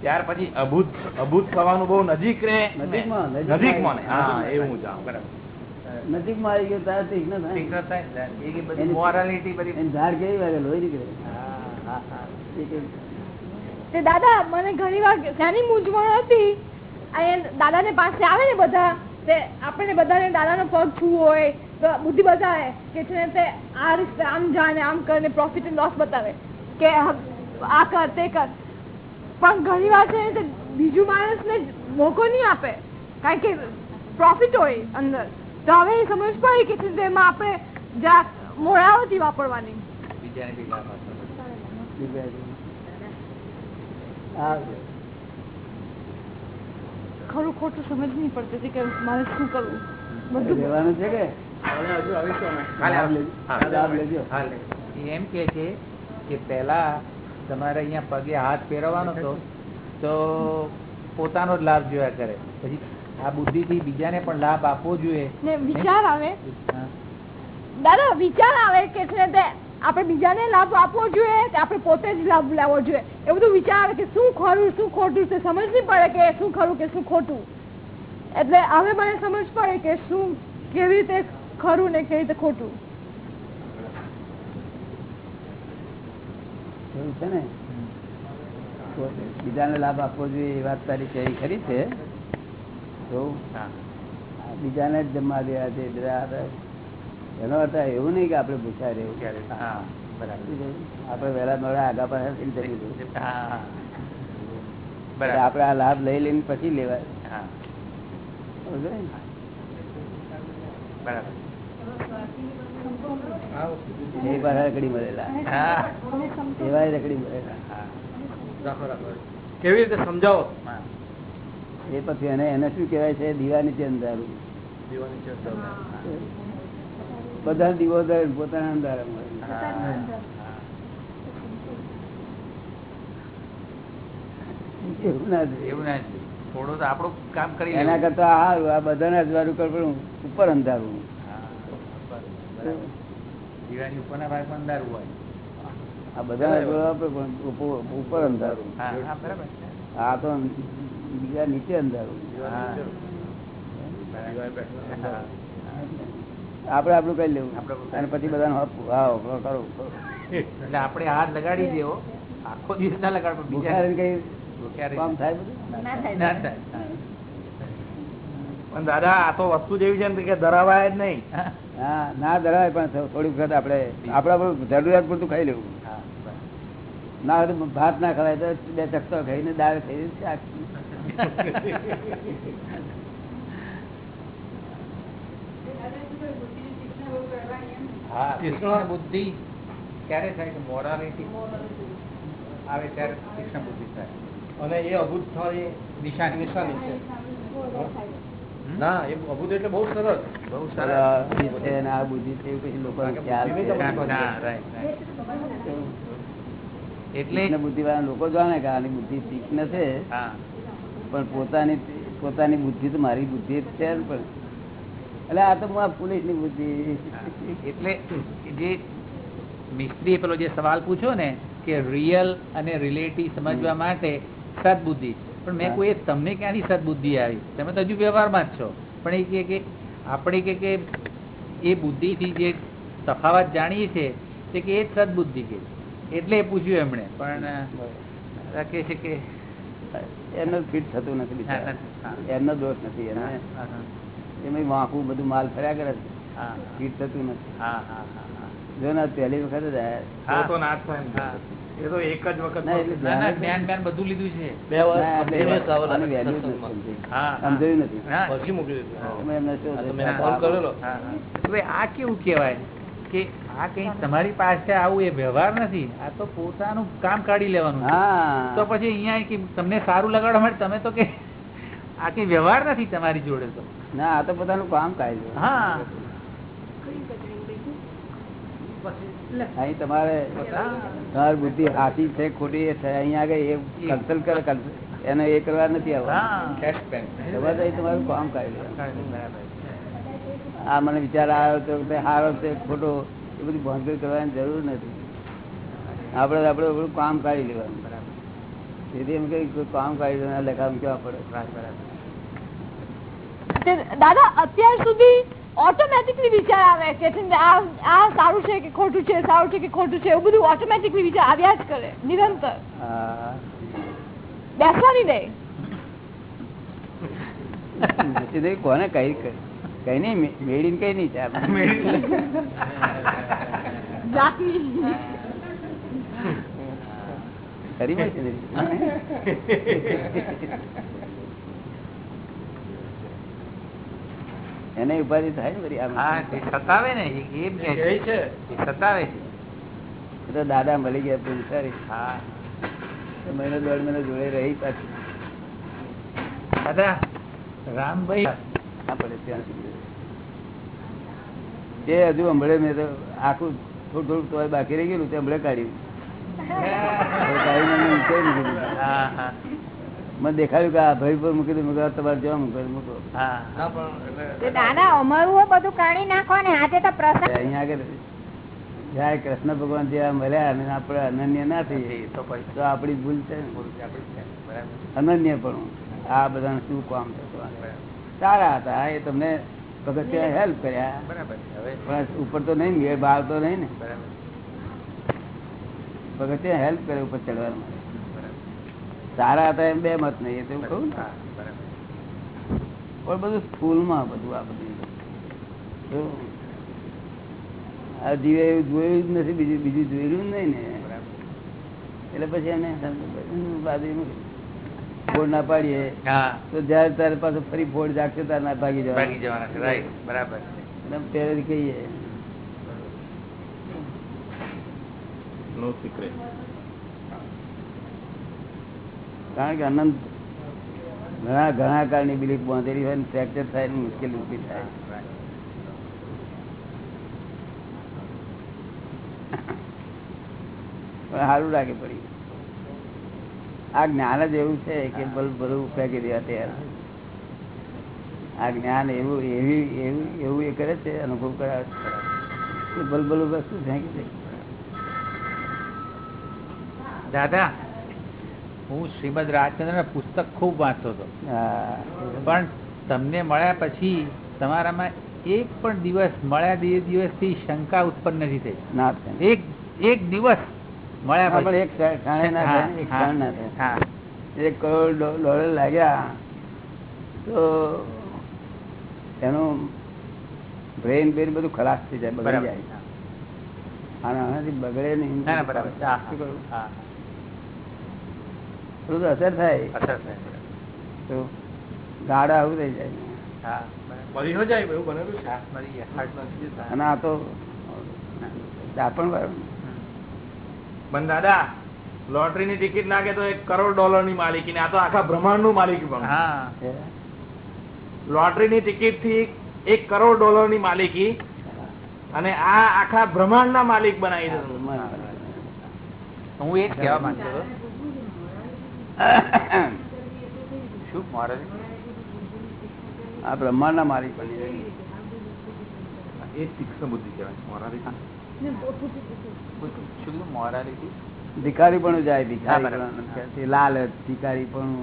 Speaker 1: ત્યાર પછી અભૂત અભૂત થવાનું બહુ નજીક રે
Speaker 2: નજીકમાં, નજીકમાં
Speaker 1: હા એવું હું જાણું બરાબર.
Speaker 2: નજીકમાં આવી ગયો તાર તીક્ષ્ણ થાય. ધાર કેવી વાગે લોહી નીકળે?
Speaker 7: હા, હા, હા.
Speaker 2: એ કે
Speaker 6: તે દાદા મને ઘણી વાર ત્યાંની મૂંઝવણ હતી. અહીંયા દાદાને પાસે આવે ને બધા તે આપણે બધાને દાદાનો પગ છૂવો હોય તો બુદ્ધિ બતાવે કે છે ને તે આ રીતે આમ જાણે આમ કરીને પ્રોફિટ એન્ડ લોસ બતાવે. કે આ કર તે કર. પણ ઘણી વાર છે ને તે બીજું માણસને મોકો નહીં આપે. કારણ કે પ્રોફિટ હોય અંદર. તો હવે એ સમજ પડી કે છે તેમાં આપણે જ્યાં મોડાવતી વાપરવાની.
Speaker 7: બીજાને બી લાભ આપે.
Speaker 2: નીકળે હા
Speaker 6: ખરું ખોટું સમજ નહીં પડતી કે મારે શું કરવું? બધું
Speaker 2: લેવાનું છે કે?
Speaker 7: એમ કે છે કે પેલા તમારે અહીંયા પગે હાથ ફેરવવાનો હતો તો પોતાનો જ લાભ જોયા કરે. પછી આ બુદ્ધિ થી બીજાને પણ લાભ આપવો જોઈએ.
Speaker 6: ને વિચાર આવે. દાદા વિચાર આવે કે છે તે આપણે બીજાને લાભ આપવો જોઈએ કે આપણે પોતે જ લાભ લેવો જોઈએ? એ બધું વિચાર કે શું ખરું શું ખોટું છે? સમજ નહીં પડે કે શું ખરું કે શું ખોટું. એટલે હવે મને સમજ પડે કે શું કેવી રીતે ખરું ને કેવી રીતે ખોટું.
Speaker 2: છે ને? બીજાને લાભ આપવો જોઈએ એ વાત તારી કઈ ખરી છે? બીજાને જ જમવા દેવા છે એનો અર્થ એવું નહીં કે આપણે ભૂસાઈ રહેવું
Speaker 7: ત્યારે હા બરાબર.
Speaker 2: આપણે વહેલા મોડા આગા પાછા
Speaker 7: બરાબર
Speaker 2: આપણે આ લાભ લઈ લઈને પછી લેવાય. એ પાછા રખડી મળેલા.
Speaker 7: હા.
Speaker 2: એવા રખડી મળેલા.
Speaker 7: હા.
Speaker 4: રાખો રાખો. કેવી રીતે સમજાવો?
Speaker 2: એ પછી એને એને શું કહેવાય છે? દીવાની નીચે અંધારું.
Speaker 4: દીવાની છે
Speaker 2: બધા દીવો પોતાના અંધારા એવું ના
Speaker 7: એવું ના જોઈએ. તો આપણું કામ કરી
Speaker 2: એના કરતા આ આ બધાને અજવાળું કર પણ ઉપર અંધારું
Speaker 7: હા. બરાબર. દિવાળી ઉપરના અંધારું હોય.
Speaker 2: આ બધા અજવાળું પણ ઉપર- અંધારું
Speaker 7: હા હા બરાબર.
Speaker 2: આ તો બીજા નીચે અંધારું. આપડે આપણું કઈ લેવું
Speaker 7: આપણે-
Speaker 2: અને પછી કરો.
Speaker 7: એટલે આપડે હાથ લગાડી દેવો આખો દિવસ ના લગાડવો બીજા
Speaker 2: ભૂખ્યા રહીને કઈ
Speaker 7: ભૂખ્યા
Speaker 2: કામ
Speaker 7: રહીને.
Speaker 2: થાય બધું
Speaker 5: ના થાય
Speaker 7: ના થાય. હા.
Speaker 1: પણ દાદા આ તો વસ્તુ જેવી છે ને કે ધરાવાય જ નહીં
Speaker 7: હા.
Speaker 2: ના ધરાય પણ થો- વખત આપણે આપડા જરૂરિયાત પૂરતું ખાઈ લેવું ના હોય ભાત ના ખવાય તો બે ચકતો ખાઈને દાળ ખાઈને શાક
Speaker 7: હા તીક્ષ્ણ બુદ્ધિ ક્યારે થાય કે મોરાલિટી આવે ત્યારે કૃષ્ણ બુદ્ધિ થાય.
Speaker 4: અને એ અભૂત સ્થળ એ
Speaker 7: નિશાની.
Speaker 4: નિશાની છે. ના એ અભૂત એટલે બહુ સરસ.
Speaker 7: બહુ સરસ.
Speaker 2: બુદ્ધિ છે આ બુદ્ધિ પછી
Speaker 7: right. એટલે
Speaker 2: બુદ્ધિવાળા વાળા લોકો જાણે કે આની બુદ્ધિ તીક્ષ્ણ છે.
Speaker 7: હા.
Speaker 2: પણ પોતાની પોતાની બુદ્ધિ તો મારી બુદ્ધિ જ છે ને પણ એટલે આ તો હું પોલીસની બુદ્ધિ.
Speaker 7: એટલે જે મિસ્ત્રી પેલો જે સવાલ પૂછ્યો ને કે રિયલ અને રિલેટિવ સમજવા માટે સદબુદ્ધિ પણ મેં કોઈ તમને ક્યાંથી સદબુદ્ધિ આવી? તમે તો હજુ વ્યવહારમાં જ છો. પણ એ કે કે આપણે કે કે એ બુદ્ધિથી જે તફાવત જાણીએ છીએ તે કે એ જ સદબુદ્ધિ કે એટલે એ પૂછ્યું એમણે. પણ કે કહે છે કે
Speaker 2: એનો ફિટ થતું નથી
Speaker 7: એનો
Speaker 2: એમનો દોષ નથી. એને એમાં વાંકું બધું માલ ફર્યા કરે છે.
Speaker 7: હા,
Speaker 2: થતું નથી.
Speaker 7: હા, હા, હા, હા.
Speaker 2: જો ને પહેલી વખત જ.
Speaker 1: એ તો એક વખત
Speaker 7: બધું લીધું છે.
Speaker 4: બે
Speaker 2: નથી.
Speaker 4: આ તો
Speaker 2: છે?
Speaker 4: મેં ફોન કરેલો.
Speaker 7: હા, હા. હવે આ કેવું કેવાય કે આ કઈ તમારી પાસે આવું એ વ્યવહાર નથી. આ તો પોતાનું કામ કાઢી લેવાનું તો પછી અહીંયા કે તમને સારું લગાડવા માટે તમે તો કે આ કઈ વ્યવહાર નથી તમારી જોડે તો.
Speaker 2: ના આ તો પોતાનું કામ કાઢ્યું
Speaker 7: હા.
Speaker 2: અહીં તમારે તમારી બુદ્ધિ હાથી છે ખોટી છે. અહીંયા આગળ એ કન્સલ્ટ કરે. એને એ કરવા નથી આવવાનું.
Speaker 7: હા.
Speaker 4: કેશ પેન
Speaker 2: તમારે કામ કાઢી લેવાનું. આ મને વિચાર આવ્યો તો સારો છે ખોટો એ બધી ભણતર કરવાની જરૂર નથી. આપણે આપણે આપણું કામ કાઢી લેવાનું.
Speaker 7: બરાબર.
Speaker 2: તેથી એમ કઈ કામ કાઢી લેવાના લેખા કેવા પડે?
Speaker 7: બરાબર.
Speaker 6: તે દાદા અત્યાર સુધી ઓટોમેટિકલી વિચાર આવે કે છે આ સારું છે કે ખોટું છે સારું છે કે ખોટું છે એવું બધું ઓટોમેટિકલી વિચાર આવ્યા જ કરે નિરંતર. બેસવાની દે
Speaker 2: નહીં, કોને કઈ કઈ નહીં મેળીને કઈ નહીં ચા ખરી મળશે ને એને ઉપાધિ થાય ને બધી આમ.
Speaker 7: હા તે સતાવે ને એ છે.
Speaker 4: છે
Speaker 7: સતાવે છે.
Speaker 2: તો દાદા મળી ગયા તો વિચારી.
Speaker 7: હા.
Speaker 2: મહિનો દોઢ મહિનો જોડે રહી પાછી.
Speaker 7: દાદા રામભાઈ.
Speaker 2: ના પડે ત્યાં સુધી એ હજુ હમણે મેં તો આખું થોડું થોડું તોય બાકી રહી ગયેલું તે હમણે કાઢ્યું. કાઢીને નીચે મૂકી દીધું. મને દેખાયું કે આ ભાઈ પર મૂકી દઉં તમારે જવા મૂકો. મૂકો
Speaker 5: દાદા અમારું બધું કાઢી નાખો ને આજે તો પ્રસંગ
Speaker 2: અહીંયા આગળ જાય કૃષ્ણ ભગવાન જેવા મળ્યા અને આપણે અનન્ય ના થઈ
Speaker 7: તો
Speaker 2: તો આપણી ભૂલ છે અનન્ય પણ આ બધા શું કામ થતું સારા હતા એ તમને પગથિયા હેલ્પ કર્યા.
Speaker 7: બરાબર હવે
Speaker 2: પણ ઉપર તો નહીં બહાર તો નહીં ને.
Speaker 7: બરાબર
Speaker 2: પગથિયા હેલ્પ કરે ઉપર ચડવાનું સારા હતા એમ બે મત નહીં એટલે હું કહું ને. પણ બધું સ્કૂલમાં બધું આ બધું. આ જીવે એવું જોયું જ નથી બીજું બીજું જોયેલું જ નહીં ને. એટલે પછી એને બાજુ ફોડ ના પાડીએ. તો જયારે તારે પાછું ફરી ફોડ જાગશે ત્યારે ના ભાગી
Speaker 7: ભાગી
Speaker 2: જવા
Speaker 7: જવાના રાઈટ બરાબર.
Speaker 2: પહેલે કહીએ.
Speaker 8: નો સિક્રેટ
Speaker 2: કારણ કે અનંત ઘણા ઘણા કાળની બિલીફ બાંધેલી હોય ને ફ્રેક્ચર થાય ને મુશ્કેલી ઊભી થાય. પણ સારું લાગે પડી. આ જ્ઞાન જ એવું છે કે બલ્બ ભલું ફેંકી દેવા તૈયાર. આ જ્ઞાન એવું, એવી, એવું એવું એ કરે છે, અનુભવ કરાવે છે. કે વસ્તુ ફેંકી દે.
Speaker 7: દાદા હું શ્રીમદ રાજચંદ્ર પુસ્તક ખૂબ વાંચતો હતો. પણ તમને મળ્યા પછી તમારામાં એક પણ દિવસ મળ્યા બે દિવસથી શંકા ઉત્પન્ન નથી થઈ.
Speaker 2: ના
Speaker 7: એક એક દિવસ મળ્યા
Speaker 2: પણ એક ક્ષણે ના થાય એક ક્ષણ ના થાય. એક કરોડ ડોલર લાગ્યા તો એનું બ્રેન બ્રેન બધું ખલાસ થઈ જાય બગડી જાય. અને આનાથી બગડે નહીં.
Speaker 7: બરાબર. હા,
Speaker 2: શું? થોડું અસર થાય.
Speaker 7: અસર થાય
Speaker 2: તો ગાડા આવું થઈ જાય. અને આ તો દાપણ
Speaker 8: પણ દાદા લોટરી ની ટિકિટ નાખે તો એક કરોડ ડોલરની માલિકી ને આ તો આખા બ્રહ્માંડનું માલિકી પણ.
Speaker 7: હા.
Speaker 8: લોટરી ની ટિકિટથી એક કરોડ ડોલરની માલિકી અને આ આખા બ્રહ્માંડ ના માલિક બનાવી દે
Speaker 7: હું એ જ કહેવા માંગતો હતો. શું
Speaker 2: આ બ્રહ્માંડ જાય
Speaker 8: એ તીક્ષ્ણ બુદ્ધિ કહેવાય મોરારી
Speaker 7: શું કીધું? મોરાલિટી
Speaker 2: ભિખારી પણ જાય
Speaker 7: હા,
Speaker 2: ભિખારી. પણ લાલચ ભિખારી પણ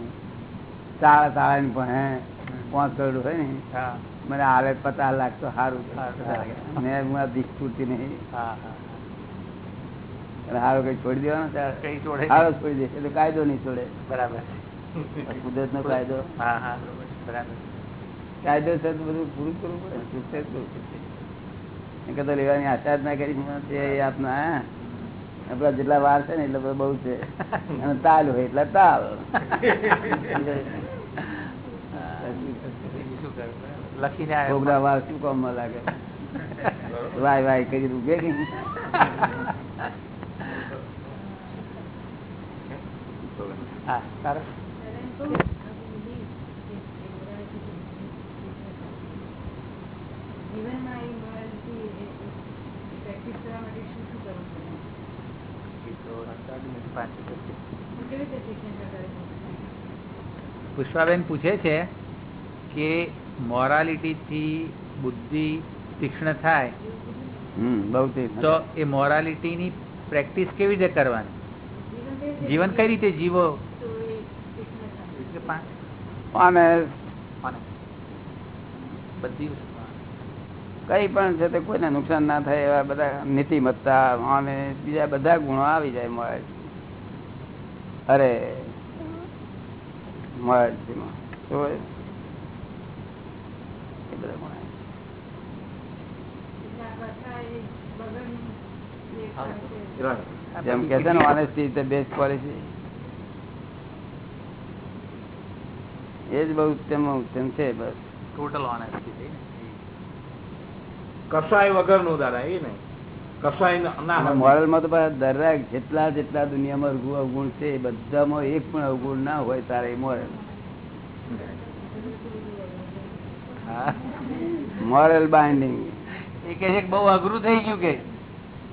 Speaker 2: ચાળા ની પણ હે પાંચ કરોડ હોય ને.
Speaker 7: હા.
Speaker 2: મને આવે પચાસ લાખ તો સારું. મેં હું આ દીક્ષ પૂરતી નહીં.
Speaker 7: હા હા.
Speaker 2: હારો કઈ છોડી દેવાનો હારો છોડી દે એટલે કાયદો નહીં છોડે.
Speaker 7: બરાબર.
Speaker 2: કુદરત નો કાયદો. કાયદો છે બધું પૂરું કરવું પડે. એ કરતા લેવાની આશા જ ના કરી આપના આપડા જેટલા વાર છે ને એટલે બધું બહુ છે. અને તાલ હોય એટલે તાલ.
Speaker 7: લખીને
Speaker 2: છોકરા વાર શું કામમાં લાગે? વાય વાય કરી રૂપે કે
Speaker 7: હા સારું પુષ્પાબેન પૂછે છે કે મોરાલિટી થી બુદ્ધિ તીક્ષ્ણ થાય
Speaker 2: બહુ તે
Speaker 7: તો એ મોરાલિટી ની પ્રેક્ટિસ કેવી રીતે કરવાની? જીવન કઈ રીતે જીવો? પાને. બધી.
Speaker 2: કઈ પણ છે તે કોઈને નુકસાન ના થાય એવા બધા નીતિમત્તા અને બીજા બધા ગુણો આવી જાય મોરાલિટી અરે આવે. જેમ કે છે ને ઓનેસ્ટી ઇઝ બેસ્ટ પોલિસી એ જ બહુ ઉત્તમ ઉત્તમ છે બસ.
Speaker 7: ટોટલ ઓનેસ્ટી
Speaker 8: કસાય વગરનું દાદા એ ને કસાય ના
Speaker 2: મોરલમાં તો દરેક જેટલા જેટલા દુનિયામાં અવગુણ અવગુણ છે બધામાં એક પણ અવગુણ ના હોય તારે એ મોરલ.
Speaker 7: હા.
Speaker 2: મોરલ બાઇન્ડિંગ
Speaker 7: એ કે છે બહુ અઘરું થઈ ગયું કે.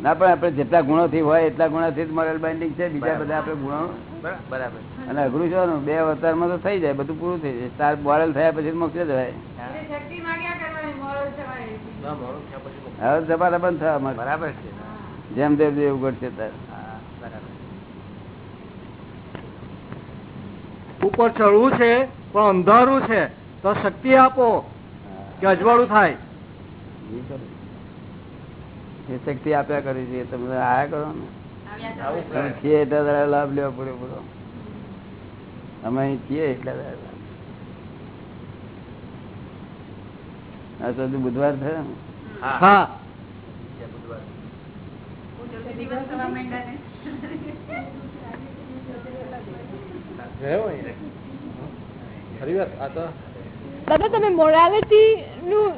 Speaker 2: ના પણ આપણે જેટલા ગુણોથી હોય એટલા ગુણોથી મોરલ બાઇન્ડિંગ છે. બીજા બધા આપણે ગુણો
Speaker 7: બરાબર.
Speaker 2: અને અઘરું છે બે અવતારમાં તો થઈ જાય બધું પૂરું થઈ જાય. તાર મોરલ થયા પછી મોક્ષ જવાય. હવે જમાના બંધ થવા.
Speaker 7: બરાબર છે.
Speaker 2: જેમ તેમ એવું ઘટશે તાર.
Speaker 4: ઉપર ચડવું છે પણ અંધારું છે. તો શક્તિ આપો કે અજવાળું થાય.
Speaker 2: એ શક્તિ આપ્યા કરી છે તમે આયા કરો ને. છીએ એટલા દાડા લાભ લેવા પૂરો પૂરો અમે અહીં છીએ એટલા દાડા લાભ. આ તો બુધવાર થયો
Speaker 4: હા.
Speaker 6: દાદા તમે મોરાલિટી નું.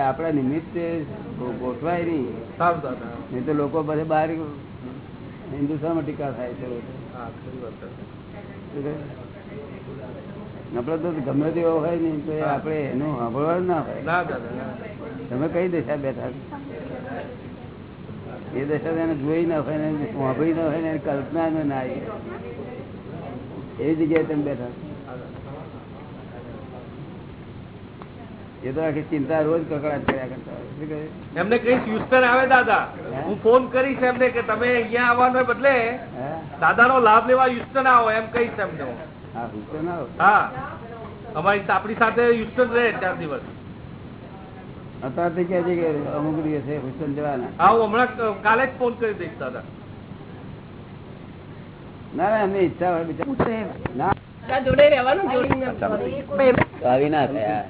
Speaker 2: આપણા નિમિત્તે ગો- ગોઠવાય નહીં. તો લોકો પછી બહાર હિન્દુસ્તાનમાં ટીકા થાય છે. આપડે તો ગમે તેવો હોય ને તો આપડે આપણે એનું સાંભળવાનું ના હોય. તમે કઈ દશા બેઠા એ દશા એને જોઈ ના હોય ને સાંભળી ના હોય ને કલ્પના ન ના આવી. એ જગ્યાએ તમે બેઠા છો. એ તો આખી ચિંતા રોજ કકડાટ કર્યા કરતા?
Speaker 8: એમને કઈ હ્યુસ્ટન આવે દાદા? હું? ફોન કરીશ એમને કે તમે અહીંયા આવવાને બદલે
Speaker 2: દાદા
Speaker 8: દાદાનો લાભ લેવા હ્યુસ્ટન આવો એમ કહીશ એમને હા.
Speaker 2: હ્યુસ્ટન આવો.
Speaker 8: હા. અમારી આપણી સાથે હ્યુસ્ટન રહે ચાર દિવસ.
Speaker 2: અત્યારથી કે છે કે અમુક દિવસે હ્યુસ્ટન જવાના.
Speaker 8: હા હું હમણાં કાલે જ ફોન કરી દઈશ દાદા.
Speaker 2: ના ના એમની ઈચ્છા હોય બિચારા. ના તો આવી ના. થાય.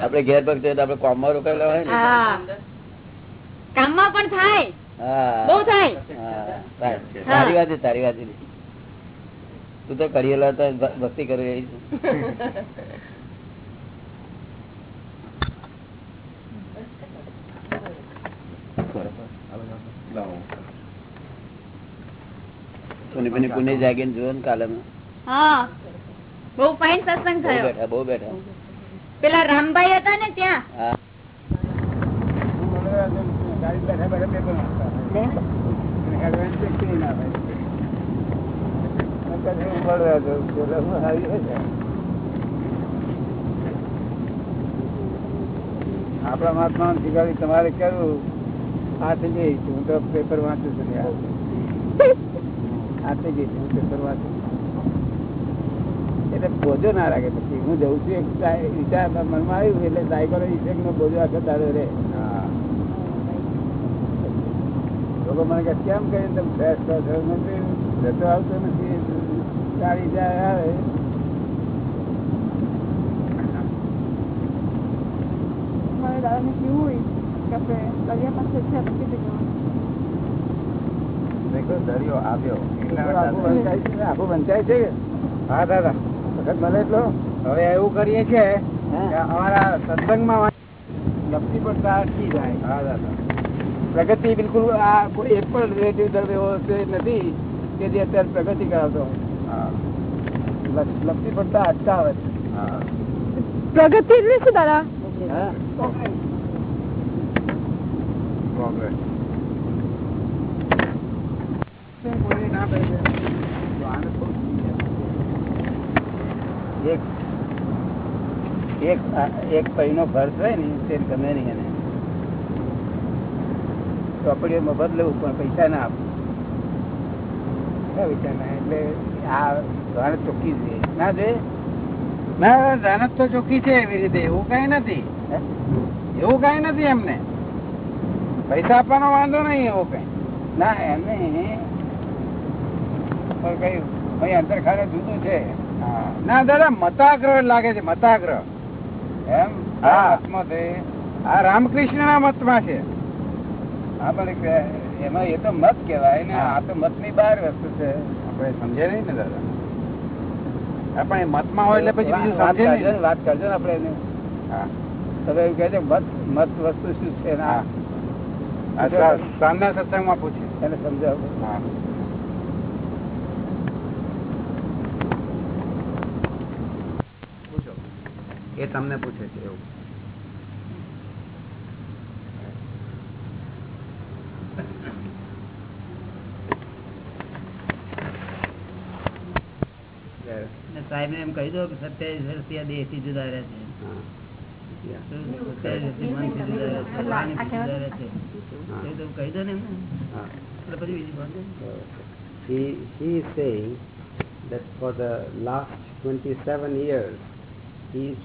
Speaker 2: આપડે ઘેર ભક્તિ આપડે કોમમાં રોકાયેલા હોય ને?
Speaker 5: કામમાં પણ થાય.
Speaker 2: હા.
Speaker 5: બહુ થાય.
Speaker 2: હા, થાય. તારી વાત તારી વાત તું તો કરેલો ભક્તિ કરી પુણે જાગીને જુઓ ને કાલે
Speaker 5: હા. બહુ ફાઇન સત્સંગ થયો.
Speaker 2: બહુ બેઠા.
Speaker 5: પેલા રામભાઈ હતા ને ત્યાં?
Speaker 2: હા. આપણા મહાત્મા શીખવાડી તમારે કરું આ થઈ ગઈ. હું તો પેપર વાંચું છું. હાથે જઈશ હું પેપર વાંચું એટલે બોજો ના રાખે. પછી હું જઉં છું એક વિચાર મનમાં આવ્યું એટલે સાયકલ ઇફેક્ટ નો બોજો આખો તારો રે લોકો મને કે કેમ કરીને તમે ફ્રેશ નથી જતો આવતો નથી ગાડી જાય આવે.
Speaker 6: મારે દાદાને કેવું હોય કે આપણે દરિયા પાસે છે કીધું કે
Speaker 2: દરિયો આવ્યો. આખું વંચાય છે આખું વંચાય છે કે?
Speaker 3: હા દાદા.
Speaker 2: વખત મળે એટલો.
Speaker 3: હવે એવું કરીએ છીએ
Speaker 2: હે?
Speaker 3: કે અમારા સત્સંગમાં
Speaker 2: લપસી પણ સાચી જાય.
Speaker 3: હા દાદા
Speaker 2: પ્રગતિ બિલકુલ આ કોઈ એક પણ રિલેટિવ ધર્મ એવો નથી કે જે અત્યારે પ્રગતિ કરાવતો લપસી પડતા અટકાવે છે.
Speaker 6: પ્રગતિ એટલે શું દાદા
Speaker 2: હા? એક પૈનો ખર્ચ હોય ને તે ગમે નહીં એને. ચોપડીઓ મફત લેવું પણ પૈસા ના આપવું કયા
Speaker 3: તો ચોખ્ખી છે એવી રીતે, એવું કઈ નથી. એવું કઈ નથી એમને. પૈસા આપવાનો વાંધો નહીં એવો કઈ.
Speaker 2: ના, એમને. પણ કઈ અહીં અંતરખાને જુદું છે.
Speaker 3: ના દાદા મતાગ્રહ લાગે છે મતાગ્રહ.
Speaker 2: એમ?
Speaker 3: આ રામકૃષ્ણ ના મતમાં છે.
Speaker 2: હા પણ એમાં એ તો મત કેવાય ને આ તો મતની બહાર વસ્તુ છે.
Speaker 3: આપડે સમજે નહીં ને દાદા? આપણે મતમાં હોય એટલે પછી બીજું
Speaker 2: વાત
Speaker 3: સમજે
Speaker 2: કરજો
Speaker 3: નહીં.
Speaker 2: ને, વાત કરજો ને આપડે એને. તમે એવું કહે છે મત મત વસ્તુ શું છે ના?
Speaker 3: સાંજના સત્સંગમાં પૂછે
Speaker 2: એને સમજાવો.
Speaker 3: એ તમને પૂછે છે એવું
Speaker 2: સાહેબ એમ કહી દો કે સત્યાવીસ વર્ષથી આ દેહથી જુદા રહે છે
Speaker 3: She, she is saying that for the last 27 years, he is